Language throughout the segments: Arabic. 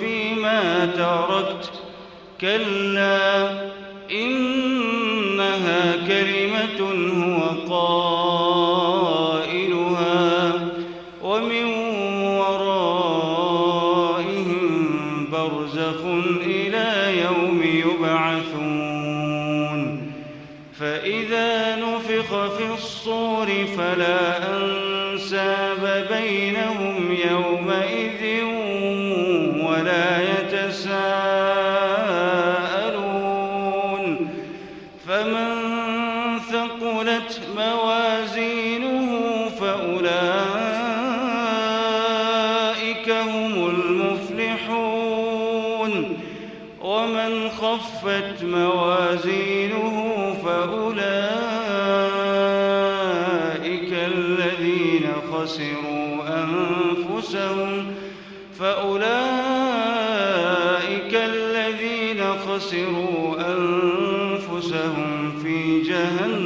فيما تركت. كلا إنها كلمة هو قائلها ومن ورائهم برزخ إلى يوم يبعثون. فإذا نفخ في الصور فلا أنساب فأولئك هم المفلحون. ومن خفت موازينه فأولئك الذين خسروا أنفسهم. فأولئك الذين خسروا أنفسهم في جهنم.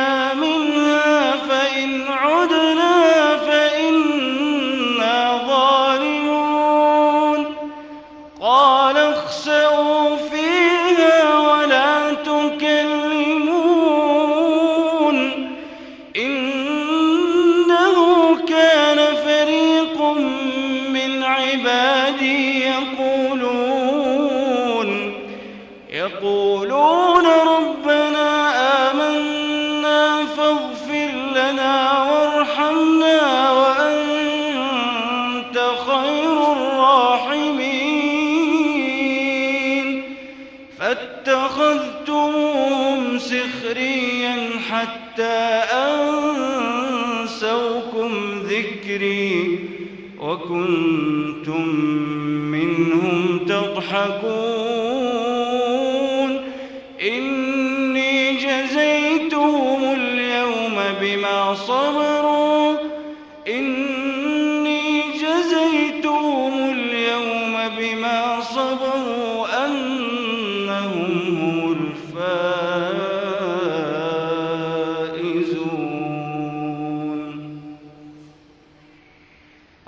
عبادي يقولون يقولون ربنا آمنا فاغفر لنا وارحمنا وأنت خير وكنتم منهم تضحكون.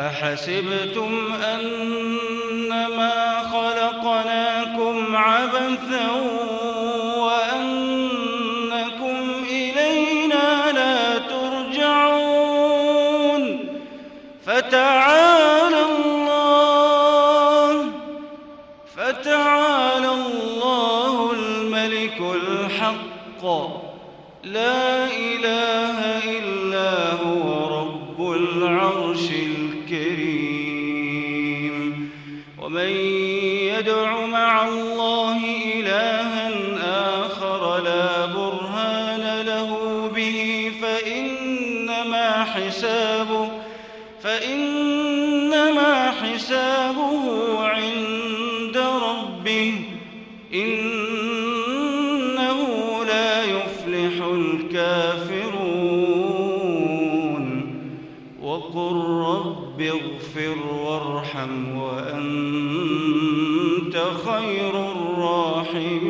أفحسبتم أنما خلقناكم عبثا وأنكم إلينا لا ترجعون فتعالى الله فتعالى الله الملك الحق لا مع الله إلها آخر لا برهان له به فإنما حسابه فإنما حسابه عند ربه. إنه خير الراحمين.